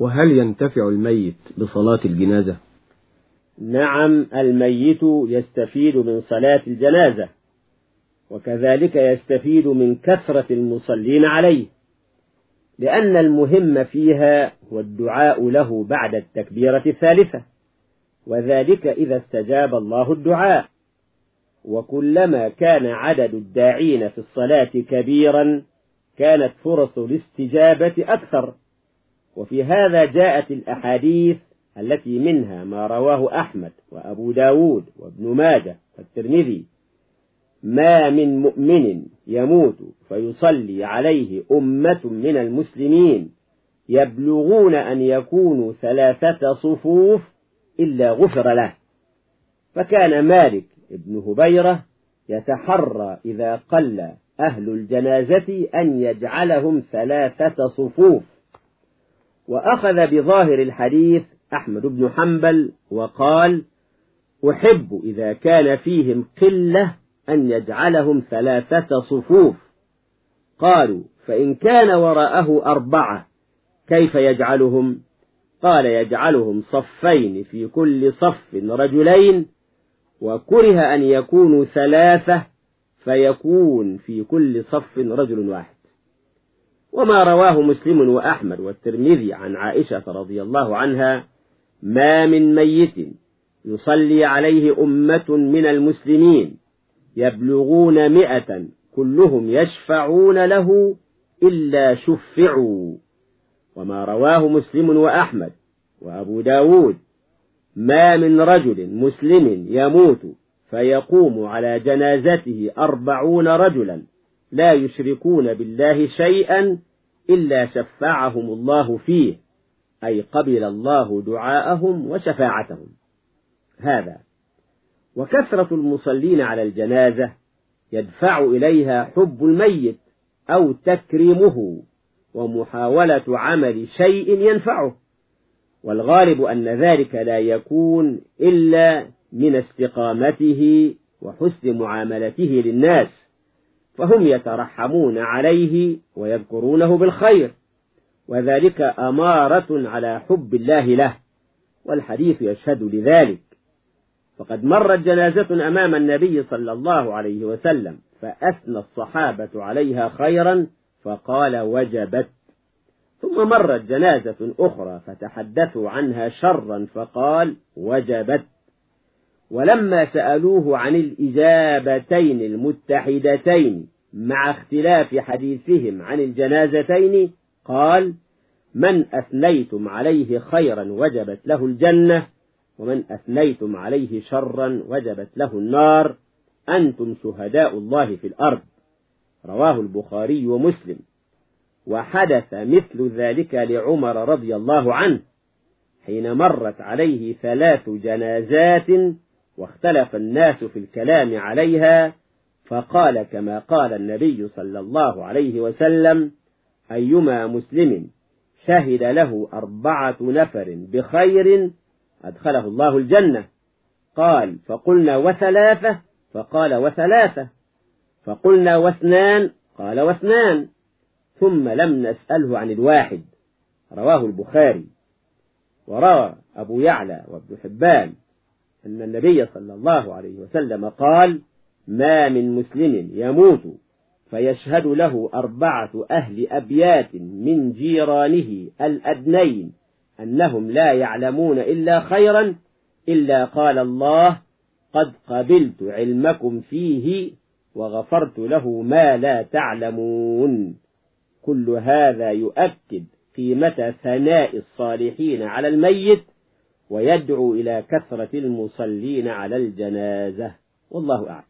وهل ينتفع الميت بصلاة الجنازة؟ نعم الميت يستفيد من صلاة الجنازة وكذلك يستفيد من كثرة المصلين عليه لأن المهم فيها هو الدعاء له بعد التكبيرة الثالثة وذلك إذا استجاب الله الدعاء. وكلما كان عدد الداعين في الصلاة كبيرا كانت فرص الاستجابة أكثر. وفي هذا جاءت الأحاديث التي منها ما رواه أحمد وأبو داود وابن ماجه والترمذي. ما من مؤمن يموت فيصلي عليه أمة من المسلمين يبلغون أن يكونوا ثلاثة صفوف إلا غفر له. فكان مالك ابن هبيرة يتحرى إذا قل أهل الجنازة أن يجعلهم ثلاثة صفوف. وأخذ بظاهر الحديث أحمد بن حنبل وقال أحب إذا كان فيهم قلة أن يجعلهم ثلاثة صفوف. قالوا فإن كان وراءه أربعة كيف يجعلهم؟ قال يجعلهم صفين في كل صف رجلين. وكره أن يكونوا ثلاثة فيكون في كل صف رجل واحد. وما رواه مسلم وأحمد والترمذي عن عائشة رضي الله عنها ما من ميت يصلي عليه أمة من المسلمين يبلغون مئة كلهم يشفعون له إلا شفعوا وما رواه مسلم وأحمد وأبو داود ما من رجل مسلم يموت فيقوم على جنازته أربعون رجلا لا يشركون بالله شيئا إلا شفعهم الله فيه أي قبل الله دعاءهم وشفاعتهم. هذا. وكثرة المصلين على الجنازة يدفع إليها حب الميت أو تكريمه ومحاولة عمل شيء ينفعه. والغالب أن ذلك لا يكون إلا من استقامته وحسن معاملته للناس. فهم يترحمون عليه ويذكرونه بالخير وذلك أمارة على حب الله له والحديث يشهد لذلك. فقد مرت جنازة أمام النبي صلى الله عليه وسلم فأثنى الصحابة عليها خيرا فقال وجبت. ثم مرت جنازة أخرى فتحدثوا عنها شرا فقال وجبت. ولما سألوه عن الإجابتين المتحدتين مع اختلاف حديثهم عن الجنازتين قال من أثنيتم عليه خيرا وجبت له الجنة ومن أثنيتم عليه شرا وجبت له النار أنتم شهداء الله في الأرض. رواه البخاري ومسلم. وحدث مثل ذلك لعمر رضي الله عنه حين مرت عليه ثلاث جنازات واختلف الناس في الكلام عليها فقال كما قال النبي صلى الله عليه وسلم أيما مسلم شهد له أربعة نفر بخير أدخله الله الجنة. قال فقلنا وثلاثة فقال وثلاثة. فقلنا واثنان قال واثنان. ثم لم نسأله عن الواحد. رواه البخاري. وروى أبو يعلى وابن حبان. أن النبي صلى الله عليه وسلم قال ما من مسلم يموت فيشهد له أربعة أهل أبيات من جيرانه الأدنين أنهم لا يعلمون إلا خيرا إلا قال الله قد قبلت علمكم فيه وغفرت له ما لا تعلمون كل هذا يؤكد قيمة ثناء الصالحين على الميت ويدعو إلى كثرة المصلين على الجنازة. والله أعلم.